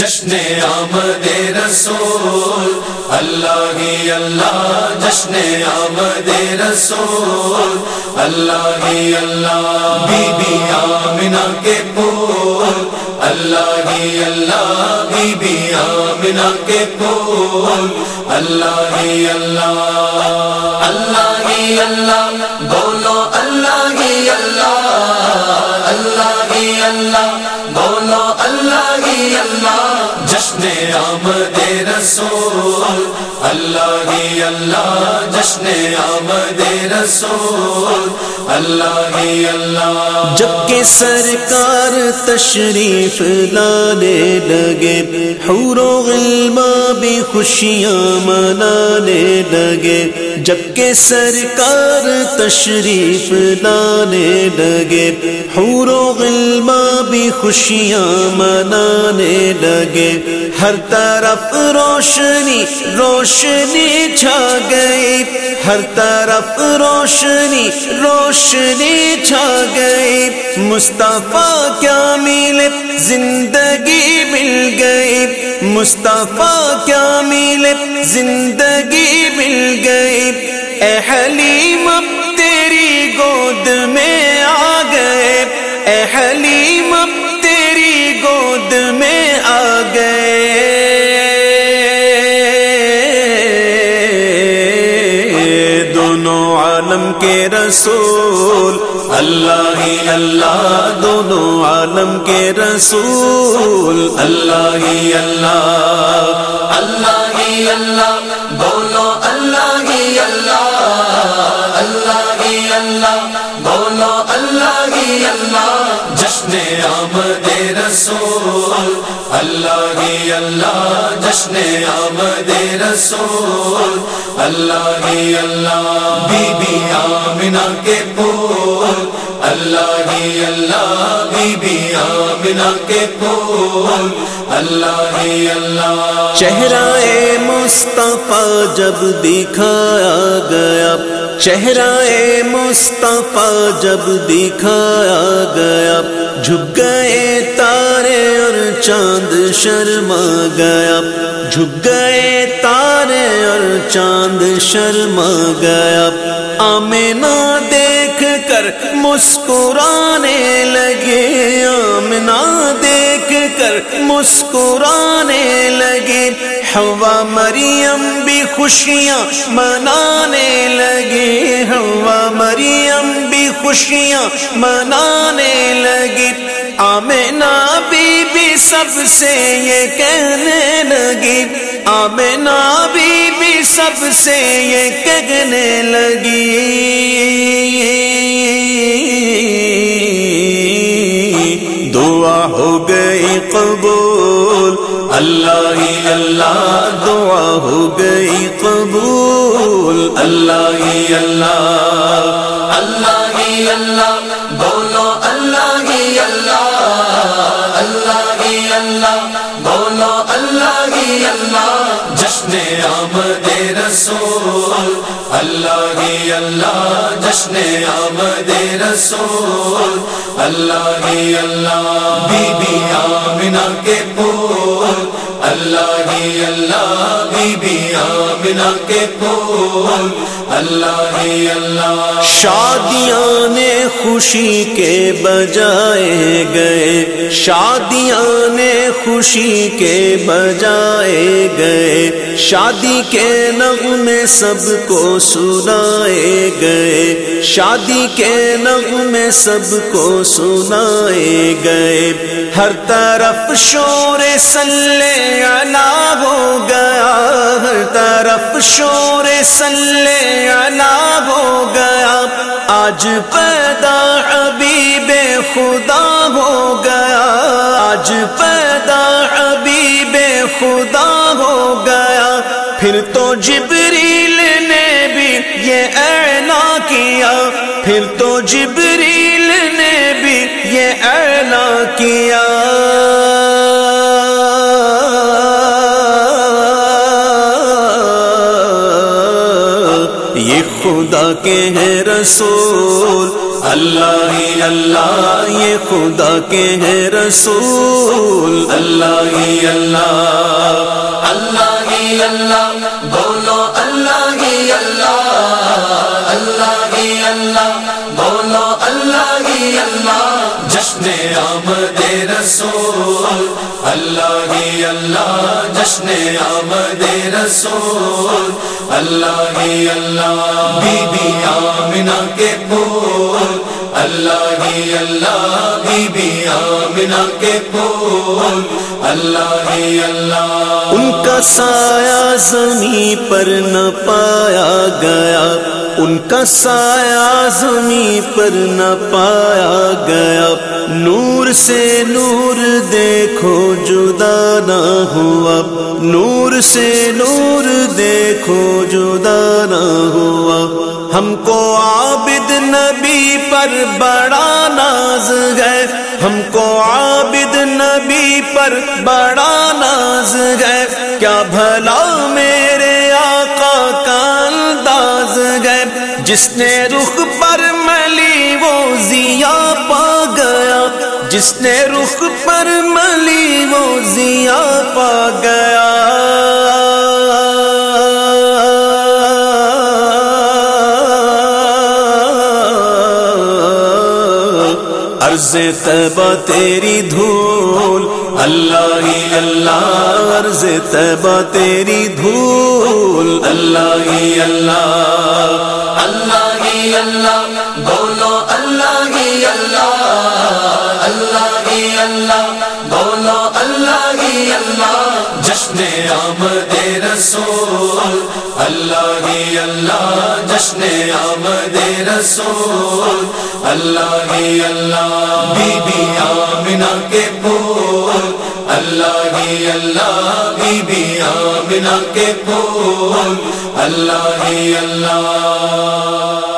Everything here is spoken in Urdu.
جشن آمد رسول، اللہ ہی اللہ، جشن آمد رسول، اللہ ہی اللہ، بی بی آمنہ کے پول اللہ ہی اللہ، بی بی آمنہ کے پول اللہ ہی اللہ اللہ ہی اللہ، بولو جشن آمد رسول، اللہ ہی اللہ جشن آمد رسول، اللہ ہی اللہ۔ جبکہ سرکار تشریف لانے لگے، حور و غلمہ بھی خوشیاں منانے لگے۔ جبکہ سرکار تشریف لانے لگے، حور و غلمہ بھی خوشیاں منانے لگے۔ ہر طرف روشنی روشنی چھا گئی۔ ہر طرف روشنی روشنی چھا گئی۔ مصطفیٰ کیا ملے زندگی مل گئی؟ مصطفیٰ کیا ملے زندگی مل گئی؟ اے حلیم اب تیری گود میں آ گئے۔ اے حلیم اب تیری گود میں آ گئے۔ دونوں عالم کے رسول، اللہ ہی اللہ، دونوں عالم کے رسول، اللہ ہی اللہ اللہ ہی اللہ۔ رسول اللہ ہی اللہ، جشن آمد رسول اللہ ہی اللہ، بی بی آمنا کے پول اللہ ہی اللہ، بی بی آمنا کے پول اللہ ہی اللہ۔ چہرہ مصطفیٰ جب دکھایا گیا چہرہ مصطفیٰ جب دکھایا گیا، جھک گئے تارے اور چاند شرما گیا، جھک گئے تارے اور چاند شرما گیا۔ آمنا دیکھ کر مسکرانے لگے آمنا کر مسکرانے لگے۔ ہوا مریم بھی خوشیاں منانے لگے۔ ہوا مریم بھی خوشیاں منانے لگی آمنا بی بی سب سے یہ کہنے لگی آمنا بی بی سب سے یہ کہنے لگی قبول. اللہ ہی اللہ دعا ہو گئی قبول. اللہ ہی اللہ اللہ ہی اللہ، بولو اللہ ہی اللہ اللہ ہی اللہ، بولو اللہ ہی اللہ، جشن آمد رسول اللہ ہی اللہ، جشن آمد رسول۔ اللہ ہی اللہ، بی بی آمنہ کے پول۔ اللہ ہی اللہ بی بی کے پول، اللہ ہی اللہ۔ شادیاں نے خوشی کے بجائے گئے۔ شادیاں نے خوشی کے بجائے گئے۔ شادی کے نغمے سب کو سنائے گئے۔ شادی کے نغمے سب کو سنائے گئے۔ ہر طرف شور سلے علا ہو گیا۔ ہر طرف شور سلے علا ہو گیا۔ آج پیدا حبیب خدا ہو گیا۔ آج پیدا حبیب خدا ہو گیا۔ پھر تو جب خدا کے ہیں رسول۔ اللہ ہی اللہ، یہ خدا کے ہیں رسول۔ اللہ ہی اللہ اللہ ہی اللہ اللہ رسول، اللہ ہی اللہ، جشن آمد رسول، اللہ ہی اللہ، بی بی آمنہ کے پھول، اللہ ہی اللہ، بی بی آمنہ کے پھول، اللہ ہی اللہ۔ ان کا سایہ زمین پر نہ پایا گیا، ان کا سایہ زمین پر نہ پایا گیا۔ نور سے نور دیکھو، جدا نہ ہوا۔ نور سے نور دیکھو، جدا نہ ہوا۔ ہم کو عابد نبی پر بڑا ناز ہے۔ ہم کو عابد نبی پر بڑا ناز ہے۔ کیا بھلا میرے آقا کا انداز ہے؟ جس نے رخ پر ملی وہ زیا پا گیا۔ جس نے رخ پر ملی وہ زیا پا گیا۔ عرض تبا تیری دھول، اللہ ہی اللہ، عرض تبا تیری دھول، اللہ ہی اللہ اللہ ہی اللہ۔ آمد رسول، اللہ ہی اللہ، جشن آمد رسول، اللہ ہی اللہ، بی بی آمنہ کے پھول، اللہ ہی اللہ، بی بی آمنہ کے پھول، اللہ ہی اللہ۔